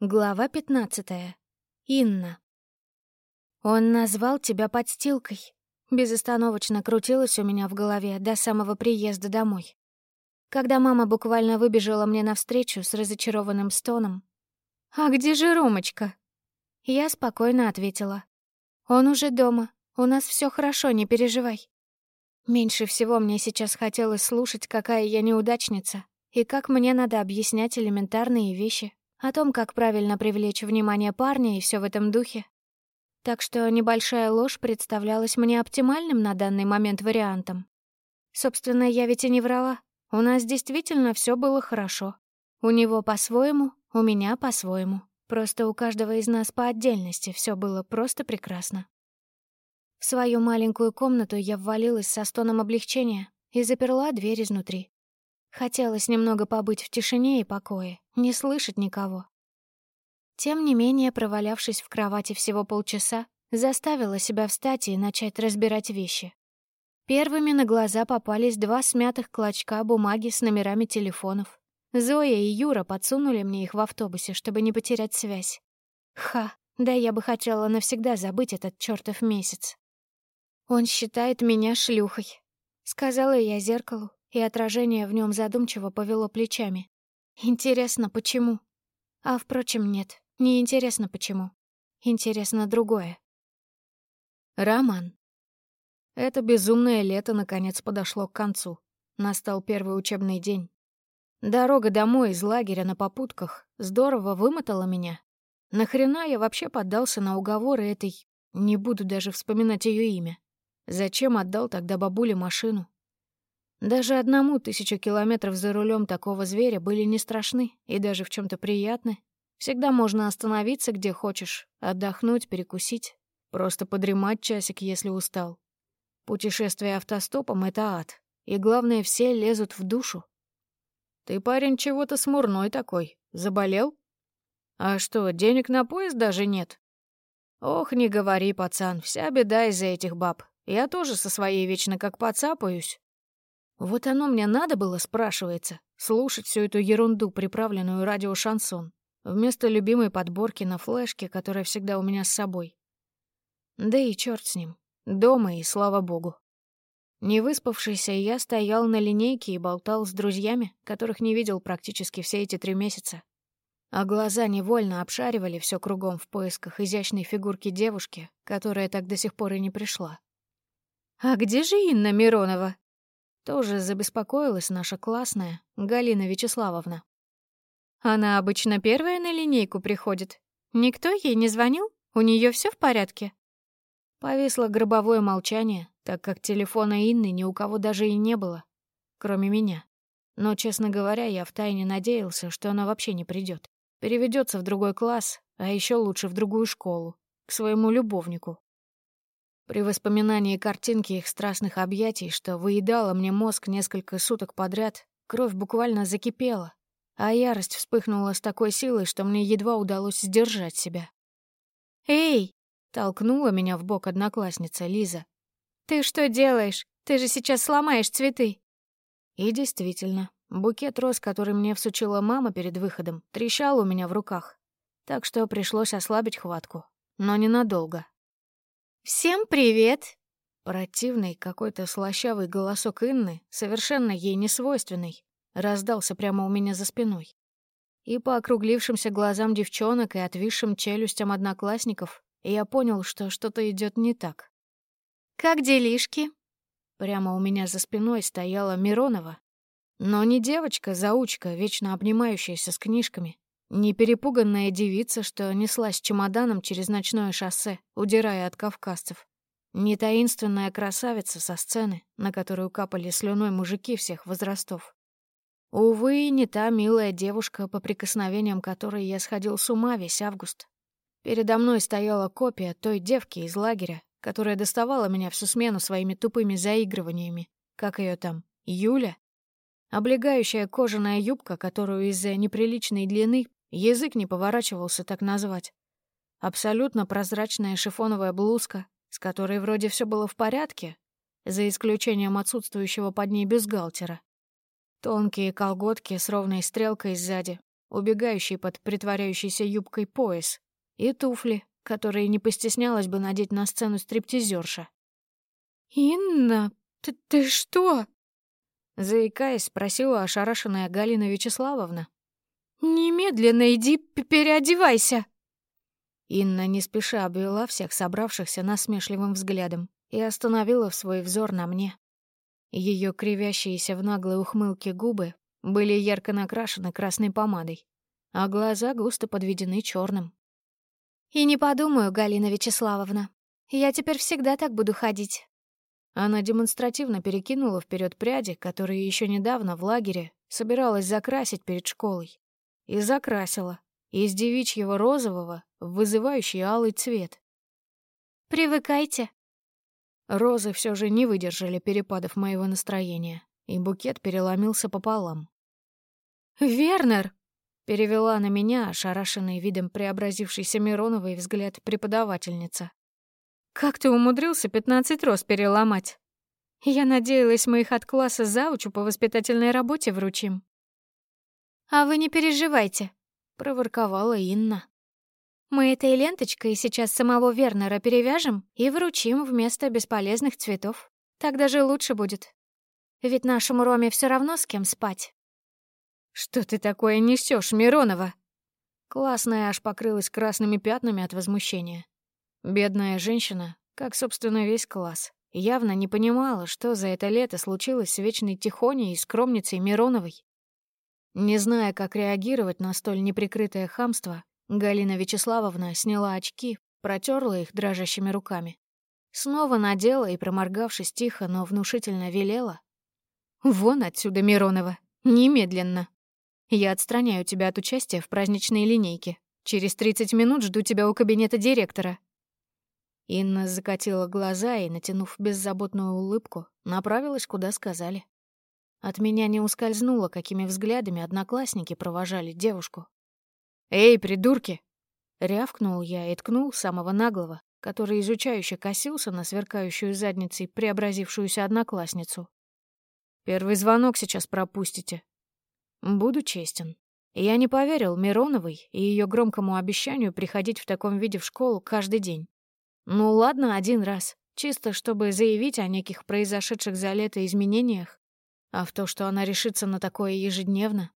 Глава пятнадцатая. Инна. Он назвал тебя подстилкой. Безостановочно крутилось у меня в голове до самого приезда домой. Когда мама буквально выбежала мне навстречу с разочарованным стоном. «А где же Ромочка?» Я спокойно ответила. «Он уже дома. У нас все хорошо, не переживай». Меньше всего мне сейчас хотелось слушать, какая я неудачница, и как мне надо объяснять элементарные вещи, о том, как правильно привлечь внимание парня и все в этом духе. Так что небольшая ложь представлялась мне оптимальным на данный момент вариантом. Собственно, я ведь и не врала. У нас действительно все было хорошо. У него по-своему, у меня по-своему. Просто у каждого из нас по отдельности все было просто прекрасно. В свою маленькую комнату я ввалилась со стоном облегчения и заперла дверь изнутри. Хотелось немного побыть в тишине и покое, не слышать никого. Тем не менее, провалявшись в кровати всего полчаса, заставила себя встать и начать разбирать вещи. Первыми на глаза попались два смятых клочка бумаги с номерами телефонов. Зоя и Юра подсунули мне их в автобусе, чтобы не потерять связь. Ха, да я бы хотела навсегда забыть этот чертов месяц. «Он считает меня шлюхой», — сказала я зеркалу, и отражение в нем задумчиво повело плечами. Интересно, почему? А, впрочем, нет, не интересно, почему. Интересно другое. Роман. Это безумное лето наконец подошло к концу. Настал первый учебный день. Дорога домой из лагеря на попутках здорово вымотала меня. Нахрена я вообще поддался на уговоры этой... Не буду даже вспоминать ее имя. Зачем отдал тогда бабуле машину? Даже одному тысячу километров за рулем такого зверя были не страшны и даже в чем то приятны. Всегда можно остановиться, где хочешь, отдохнуть, перекусить, просто подремать часик, если устал. Путешествие автостопом — это ад, и главное, все лезут в душу. «Ты, парень, чего-то смурной такой. Заболел? А что, денег на поезд даже нет?» «Ох, не говори, пацан, вся беда из-за этих баб. Я тоже со своей вечно как поцапаюсь, вот оно мне надо было, спрашивается, слушать всю эту ерунду, приправленную радиошансон, вместо любимой подборки на флешке, которая всегда у меня с собой. Да и черт с ним. Дома и слава богу. Не выспавшийся, я стоял на линейке и болтал с друзьями, которых не видел практически все эти три месяца. А глаза невольно обшаривали все кругом в поисках изящной фигурки девушки, которая так до сих пор и не пришла. «А где же Инна Миронова?» Тоже забеспокоилась наша классная Галина Вячеславовна. Она обычно первая на линейку приходит. Никто ей не звонил? У нее все в порядке? Повисло гробовое молчание, так как телефона Инны ни у кого даже и не было, кроме меня. Но, честно говоря, я втайне надеялся, что она вообще не придет. Переведется в другой класс, а еще лучше в другую школу, к своему любовнику. При воспоминании картинки их страстных объятий, что выедало мне мозг несколько суток подряд, кровь буквально закипела, а ярость вспыхнула с такой силой, что мне едва удалось сдержать себя. «Эй!» — толкнула меня в бок одноклассница Лиза. «Ты что делаешь? Ты же сейчас сломаешь цветы!» И действительно, букет роз, который мне всучила мама перед выходом, трещал у меня в руках, так что пришлось ослабить хватку, но ненадолго. «Всем привет!» Противный какой-то слащавый голосок Инны, совершенно ей не свойственный, раздался прямо у меня за спиной. И по округлившимся глазам девчонок и отвисшим челюстям одноклассников я понял, что что-то идет не так. «Как делишки?» Прямо у меня за спиной стояла Миронова. Но не девочка-заучка, вечно обнимающаяся с книжками, не перепуганная девица, что неслась чемоданом через ночное шоссе, удирая от кавказцев. Не таинственная красавица со сцены, на которую капали слюной мужики всех возрастов. Увы, не та милая девушка, по прикосновениям которой я сходил с ума весь август. Передо мной стояла копия той девки из лагеря, которая доставала меня всю смену своими тупыми заигрываниями. Как ее там? Юля? Облегающая кожаная юбка, которую из-за неприличной длины Язык не поворачивался так назвать. Абсолютно прозрачная шифоновая блузка, с которой вроде все было в порядке, за исключением отсутствующего под ней бюстгальтера. Тонкие колготки с ровной стрелкой сзади, убегающий под притворяющейся юбкой пояс, и туфли, которые не постеснялась бы надеть на сцену стриптизерша. «Инна, ты, ты что?» Заикаясь, спросила ошарашенная Галина Вячеславовна. «Немедленно иди переодевайся!» Инна не спеша обвела всех собравшихся насмешливым взглядом и остановила свой взор на мне. Ее кривящиеся в наглой ухмылке губы были ярко накрашены красной помадой, а глаза густо подведены черным. «И не подумаю, Галина Вячеславовна. Я теперь всегда так буду ходить». Она демонстративно перекинула вперед пряди, которые еще недавно в лагере собиралась закрасить перед школой. И закрасила. Из девичьего розового в вызывающий алый цвет. «Привыкайте». Розы все же не выдержали перепадов моего настроения, и букет переломился пополам. «Вернер!» — перевела на меня ошарашенный видом преобразившейся Мироновой взгляд преподавательница. «Как ты умудрился пятнадцать роз переломать? Я надеялась, мы их от класса заучу по воспитательной работе вручим». «А вы не переживайте», — проворковала Инна. «Мы этой ленточкой сейчас самого Вернера перевяжем и вручим вместо бесполезных цветов. Так даже лучше будет. Ведь нашему Роме все равно с кем спать». «Что ты такое несешь, Миронова?» Классная аж покрылась красными пятнами от возмущения. Бедная женщина, как, собственно, весь класс, явно не понимала, что за это лето случилось с вечной Тихоней и скромницей Мироновой. Не зная, как реагировать на столь неприкрытое хамство, Галина Вячеславовна сняла очки, протерла их дрожащими руками. Снова надела и, проморгавшись тихо, но внушительно велела. «Вон отсюда, Миронова! Немедленно!» Я отстраняю тебя от участия в праздничной линейке. Через 30 минут жду тебя у кабинета директора». Инна закатила глаза и, натянув беззаботную улыбку, направилась, куда сказали. От меня не ускользнуло, какими взглядами одноклассники провожали девушку. «Эй, придурки!» — рявкнул я и ткнул самого наглого, который изучающе косился на сверкающую задницей преобразившуюся одноклассницу. «Первый звонок сейчас пропустите, Буду честен. Я не поверил Мироновой и ее громкому обещанию приходить в таком виде в школу каждый день. Ну ладно, один раз, чисто чтобы заявить о неких произошедших за лето изменениях, а в то, что она решится на такое ежедневно.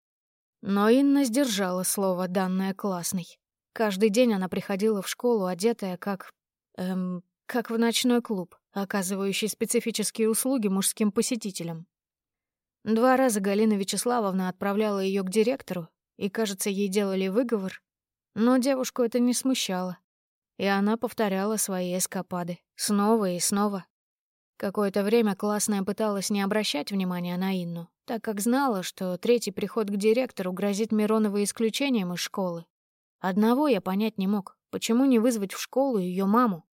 Но Инна сдержала слово, данное классной. Каждый день она приходила в школу, одетая как... эм... как в ночной клуб, оказывающий специфические услуги мужским посетителям. Два раза Галина Вячеславовна отправляла ее к директору, и, кажется, ей делали выговор, но девушку это не смущало, и она повторяла свои эскапады снова и снова. Какое-то время классная пыталась не обращать внимания на Инну, так как знала, что третий приход к директору грозит Мироновой исключением из школы. Одного я понять не мог, почему не вызвать в школу ее маму.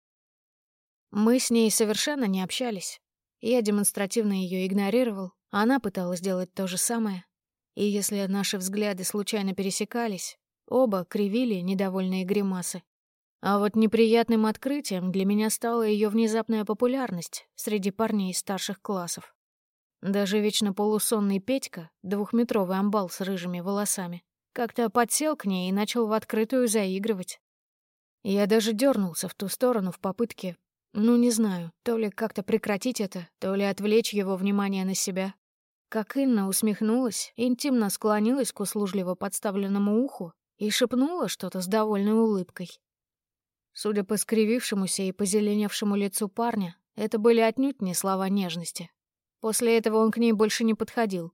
Мы с ней совершенно не общались. Я демонстративно ее игнорировал, она пыталась сделать то же самое. И если наши взгляды случайно пересекались, оба кривили недовольные гримасы. А вот неприятным открытием для меня стала ее внезапная популярность среди парней старших классов. Даже вечно полусонный Петька, двухметровый амбал с рыжими волосами, как-то подсел к ней и начал в открытую заигрывать. Я даже дернулся в ту сторону в попытке, ну не знаю, то ли как-то прекратить это, то ли отвлечь его внимание на себя. Как Инна усмехнулась, интимно склонилась к услужливо подставленному уху и шепнула что-то с довольной улыбкой. Судя по скривившемуся и позеленевшему лицу парня, это были отнюдь не слова нежности. После этого он к ней больше не подходил.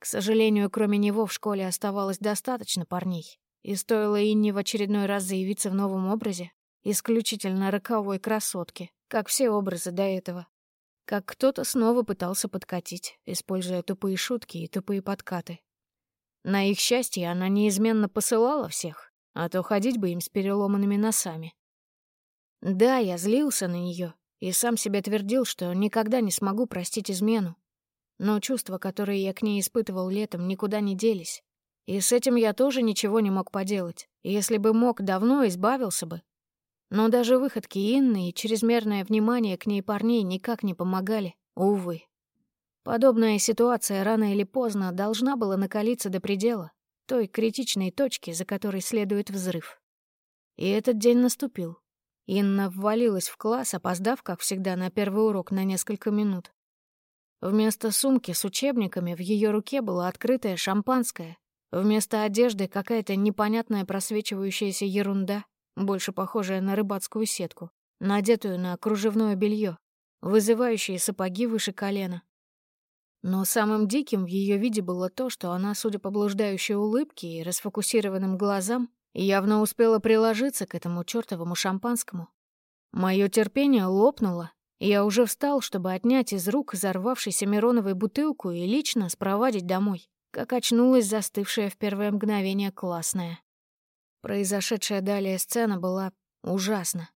К сожалению, кроме него в школе оставалось достаточно парней, и стоило Инне в очередной раз заявиться в новом образе, исключительно роковой красотки, как все образы до этого, как кто-то снова пытался подкатить, используя тупые шутки и тупые подкаты. На их счастье она неизменно посылала всех, а то ходить бы им с переломанными носами. Да, я злился на нее и сам себе твердил, что никогда не смогу простить измену. Но чувства, которые я к ней испытывал летом, никуда не делись. И с этим я тоже ничего не мог поделать. Если бы мог, давно избавился бы, но даже выходки Инны и чрезмерное внимание к ней парней никак не помогали, увы. Подобная ситуация рано или поздно должна была накалиться до предела, той критичной точки, за которой следует взрыв. И этот день наступил. Инна ввалилась в класс, опоздав, как всегда, на первый урок на несколько минут. Вместо сумки с учебниками в ее руке было открытое шампанское. Вместо одежды какая-то непонятная просвечивающаяся ерунда, больше похожая на рыбацкую сетку, надетую на кружевное белье, вызывающие сапоги выше колена. Но самым диким в ее виде было то, что она, судя по блуждающей улыбке и расфокусированным глазам, явно успела приложиться к этому чёртовому шампанскому. Мое терпение лопнуло, я уже встал, чтобы отнять из рук взорвавшейся Мироновой бутылку и лично спровадить домой, как очнулась застывшая в первое мгновение классная. Произошедшая далее сцена была ужасна.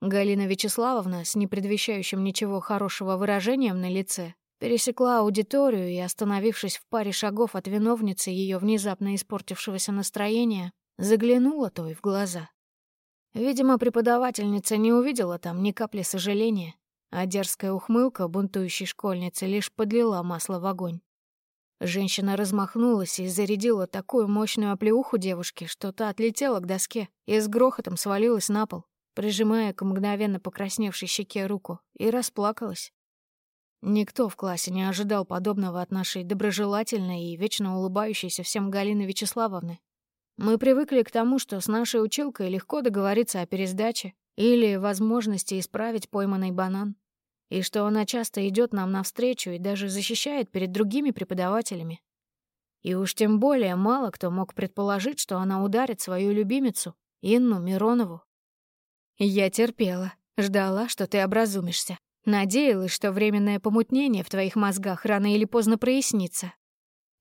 Галина Вячеславовна с непредвещающим ничего хорошего выражением на лице пересекла аудиторию и, остановившись в паре шагов от виновницы ее внезапно испортившегося настроения, заглянула той в глаза. Видимо, преподавательница не увидела там ни капли сожаления, а дерзкая ухмылка бунтующей школьницы лишь подлила масло в огонь. Женщина размахнулась и зарядила такую мощную оплеуху девушке, что та отлетела к доске и с грохотом свалилась на пол, прижимая к мгновенно покрасневшей щеке руку, и расплакалась. Никто в классе не ожидал подобного от нашей доброжелательной и вечно улыбающейся всем Галины Вячеславовны. Мы привыкли к тому, что с нашей училкой легко договориться о пересдаче или возможности исправить пойманный банан и что она часто идет нам навстречу и даже защищает перед другими преподавателями. И уж тем более мало кто мог предположить, что она ударит свою любимицу, Инну Миронову. Я терпела, ждала, что ты образумишься. Надеялась, что временное помутнение в твоих мозгах рано или поздно прояснится.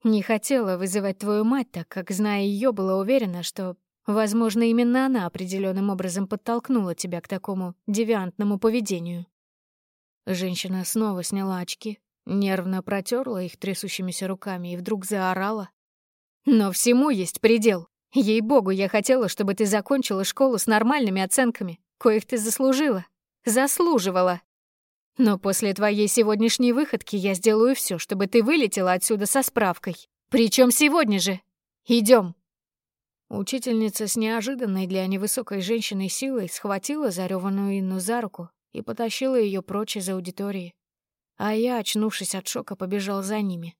Не хотела вызывать твою мать, так как, зная ее, была уверена, что, возможно, именно она определенным образом подтолкнула тебя к такому девиантному поведению. Женщина снова сняла очки, нервно протерла их трясущимися руками и вдруг заорала. «Но всему есть предел. Ей-богу, я хотела, чтобы ты закончила школу с нормальными оценками, коих ты заслужила. Заслуживала. Но после твоей сегодняшней выходки я сделаю все, чтобы ты вылетела отсюда со справкой. Причем сегодня же. Идем. Учительница с неожиданной для невысокой женщины силой схватила зареванную Инну за руку и потащила ее прочь из аудитории. А я, очнувшись от шока, побежал за ними.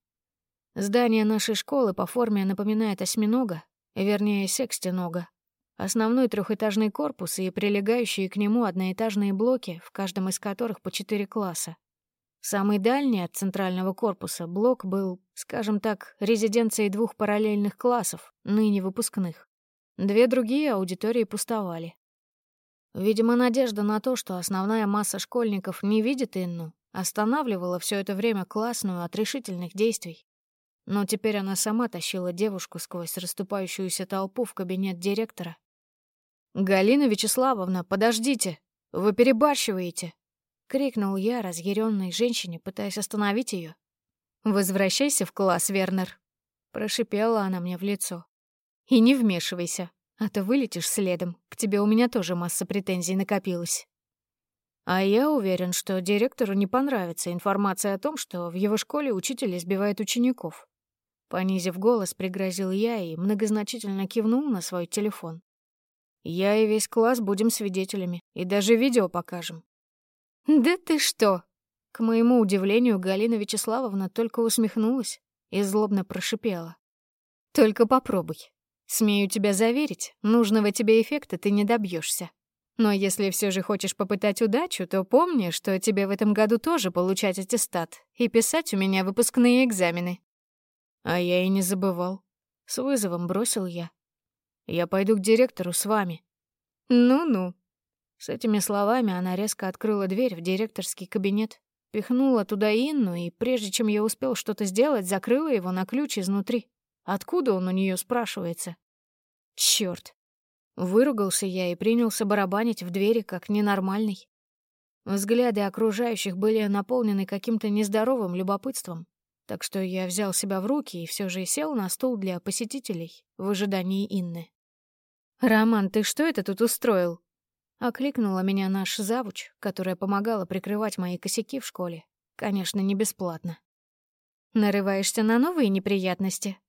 Здание нашей школы по форме напоминает осьминога, вернее, секстинога. Основной трехэтажный корпус и прилегающие к нему одноэтажные блоки, в каждом из которых по четыре класса. Самый дальний от центрального корпуса блок был, скажем так, резиденцией двух параллельных классов, ныне выпускных. Две другие аудитории пустовали. Видимо, надежда на то, что основная масса школьников не видит Инну, останавливала все это время классную от решительных действий. Но теперь она сама тащила девушку сквозь расступающуюся толпу в кабинет директора. «Галина Вячеславовна, подождите! Вы перебарщиваете!» — крикнул я разъяренной женщине, пытаясь остановить ее. «Возвращайся в класс, Вернер!» — прошипела она мне в лицо. «И не вмешивайся, а то вылетишь следом. К тебе у меня тоже масса претензий накопилась. А я уверен, что директору не понравится информация о том, что в его школе учитель избивает учеников. Понизив голос, пригрозил я и многозначительно кивнул на свой телефон. Я и весь класс будем свидетелями, и даже видео покажем. Да ты что? К моему удивлению, Галина Вячеславовна только усмехнулась и злобно прошипела. Только попробуй. Смею тебя заверить, нужного тебе эффекта ты не добьешься. Но если все же хочешь попытать удачу, то помни, что тебе в этом году тоже получать аттестат и писать у меня выпускные экзамены. А я и не забывал. С вызовом бросил я. Я пойду к директору с вами. Ну-ну. С этими словами она резко открыла дверь в директорский кабинет, пихнула туда Инну и, прежде чем я успел что-то сделать, закрыла его на ключ изнутри. Откуда он у нее спрашивается? Черт! Выругался я и принялся барабанить в двери, как ненормальный. Взгляды окружающих были наполнены каким-то нездоровым любопытством, так что я взял себя в руки и все же сел на стул для посетителей в ожидании Инны. «Роман, ты что это тут устроил?» — окликнула меня наш завуч, которая помогала прикрывать мои косяки в школе. Конечно, не бесплатно. «Нарываешься на новые неприятности?»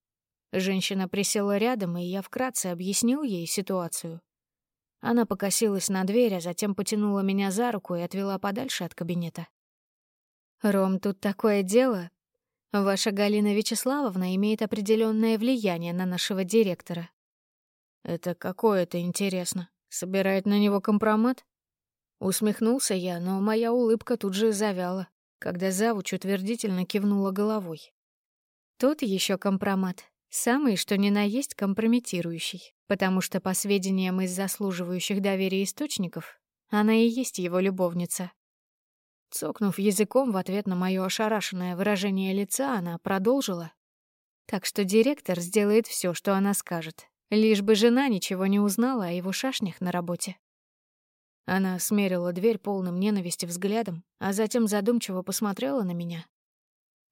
Женщина присела рядом, и я вкратце объяснил ей ситуацию. Она покосилась на дверь, а затем потянула меня за руку и отвела подальше от кабинета. «Ром, тут такое дело. Ваша Галина Вячеславовна имеет определенное влияние на нашего директора». «Это какое-то интересно. Собирает на него компромат?» Усмехнулся я, но моя улыбка тут же завяла, когда завуч утвердительно кивнула головой. Тут еще компромат. Самый, что ни на есть, компрометирующий, потому что, по сведениям из заслуживающих доверия источников, она и есть его любовница. Цокнув языком в ответ на мое ошарашенное выражение лица, она продолжила. Так что директор сделает все, что она скажет, лишь бы жена ничего не узнала о его шашнях на работе. Она смерила дверь полным ненависти взглядом, а затем задумчиво посмотрела на меня.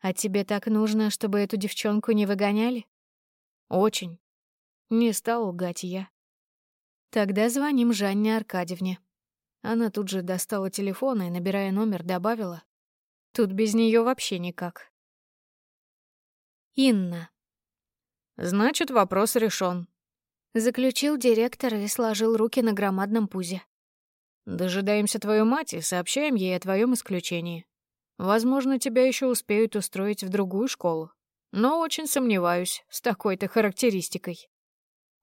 «А тебе так нужно, чтобы эту девчонку не выгоняли?» Очень. Не стал лгать я. Тогда звоним Жанне Аркадьевне. Она тут же достала телефон и, набирая номер, добавила. Тут без нее вообще никак. Инна. Значит, вопрос решен. Заключил директор и сложил руки на громадном пузе. Дожидаемся твою мать и сообщаем ей о твоем исключении. Возможно, тебя еще успеют устроить в другую школу. Но очень сомневаюсь с такой-то характеристикой.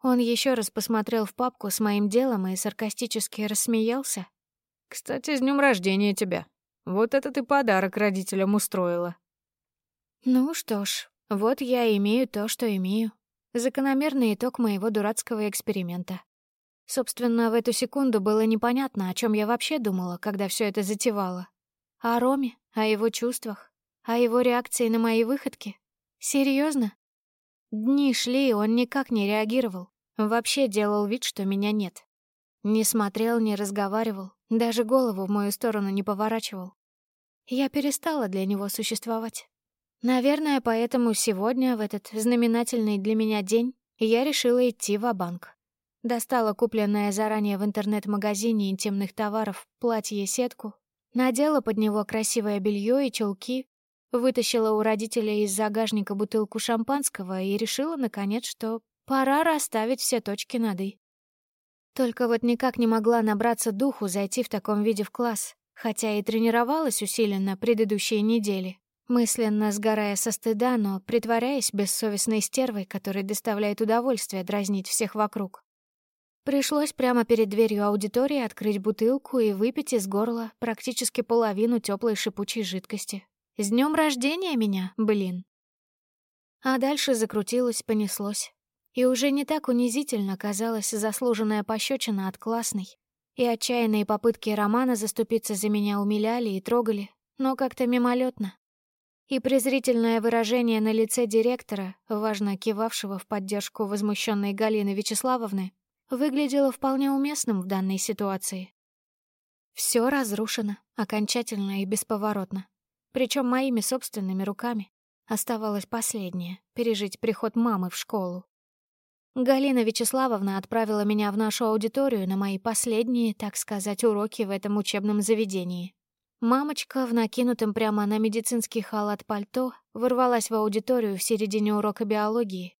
Он еще раз посмотрел в папку с моим делом и саркастически рассмеялся. «Кстати, с днем рождения тебя. Вот это ты подарок родителям устроила». Ну что ж, вот я имею то, что имею. Закономерный итог моего дурацкого эксперимента. Собственно, в эту секунду было непонятно, о чем я вообще думала, когда все это затевала. О Роме, о его чувствах, о его реакции на мои выходки. Серьезно? Дни шли, он никак не реагировал. Вообще делал вид, что меня нет. Не смотрел, не разговаривал, даже голову в мою сторону не поворачивал. Я перестала для него существовать. Наверное, поэтому сегодня, в этот знаменательный для меня день, я решила идти в банк Достала купленное заранее в интернет-магазине интимных товаров платье-сетку, надела под него красивое белье и чулки, Вытащила у родителей из загажника бутылку шампанского и решила, наконец, что пора расставить все точки над «и». Только вот никак не могла набраться духу зайти в таком виде в класс, хотя и тренировалась усиленно предыдущие недели, мысленно сгорая со стыда, но притворяясь бессовестной стервой, которая доставляет удовольствие дразнить всех вокруг. Пришлось прямо перед дверью аудитории открыть бутылку и выпить из горла практически половину теплой шипучей жидкости, с днем рождения меня, блин. А дальше закрутилось, понеслось. И уже не так унизительно казалась заслуженная пощечина от классной. И отчаянные попытки Романа заступиться за меня умиляли и трогали, но как-то мимолетно. И презрительное выражение на лице директора, важно кивавшего в поддержку возмущенной Галины Вячеславовны, выглядело вполне уместным в данной ситуации. Все разрушено, окончательно и бесповоротно причем моими собственными руками. Оставалось последнее — пережить приход мамы в школу. Галина Вячеславовна отправила меня в нашу аудиторию на мои последние, так сказать, уроки в этом учебном заведении. Мамочка в накинутом прямо на медицинский халат пальто ворвалась в аудиторию в середине урока биологии.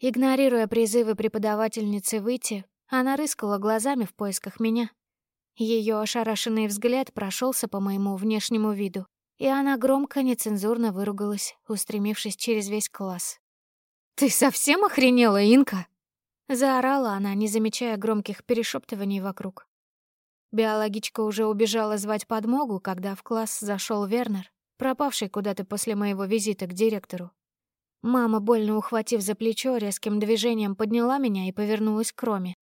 Игнорируя призывы преподавательницы выйти, она рыскала глазами в поисках меня. Ее ошарашенный взгляд прошелся по моему внешнему виду, и она громко, нецензурно выругалась, устремившись через весь класс. «Ты совсем охренела, Инка?» Заорала она, не замечая громких перешептываний вокруг. Биологичка уже убежала звать подмогу, когда в класс зашел Вернер, пропавший куда-то после моего визита к директору. Мама, больно ухватив за плечо, резким движением подняла меня и повернулась к Роме.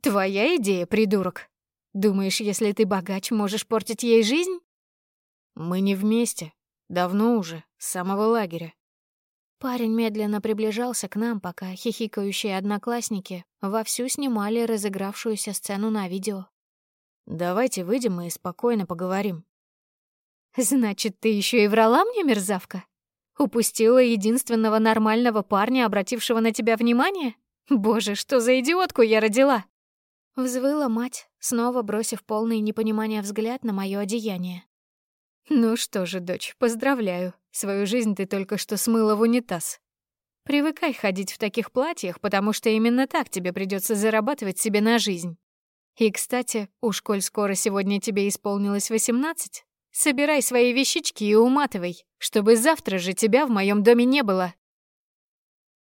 «Твоя идея, придурок? Думаешь, если ты богач, можешь портить ей жизнь?» Мы не вместе. Давно уже, с самого лагеря. Парень медленно приближался к нам, пока хихикающие одноклассники вовсю снимали разыгравшуюся сцену на видео. «Давайте выйдем и спокойно поговорим». «Значит, ты еще и врала мне, мерзавка? Упустила единственного нормального парня, обратившего на тебя внимание? Боже, что за идиотку я родила!» Взвыла мать, снова бросив полный непонимания взгляд на мое одеяние. «Ну что же, дочь, поздравляю. Свою жизнь ты только что смыла в унитаз». Привыкай ходить в таких платьях, потому что именно так тебе придется зарабатывать себе на жизнь. И, кстати, уж коль скоро сегодня тебе исполнилось восемнадцать, собирай свои вещички и уматывай, чтобы завтра же тебя в моем доме не было.